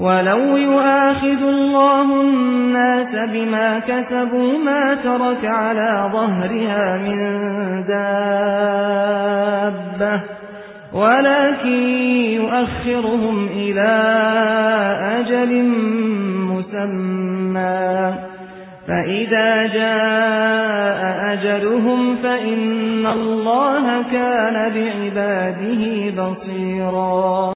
ولو يؤاخذ الله الناس بما كسبوا ما ترك على ظهرها من دابة ولكن يؤخرهم إلى أجل مسمى فإذا جاء أجلهم فإن الله كان بعباده بصيرا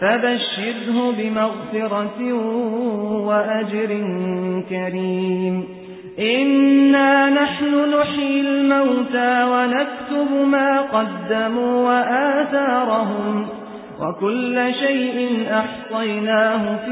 فبشره بمغفرة وأجر كريم. إنا نحن نحيي الموتى ونكتب ما قدموا وآثارهم وكل شيء أحصيناه في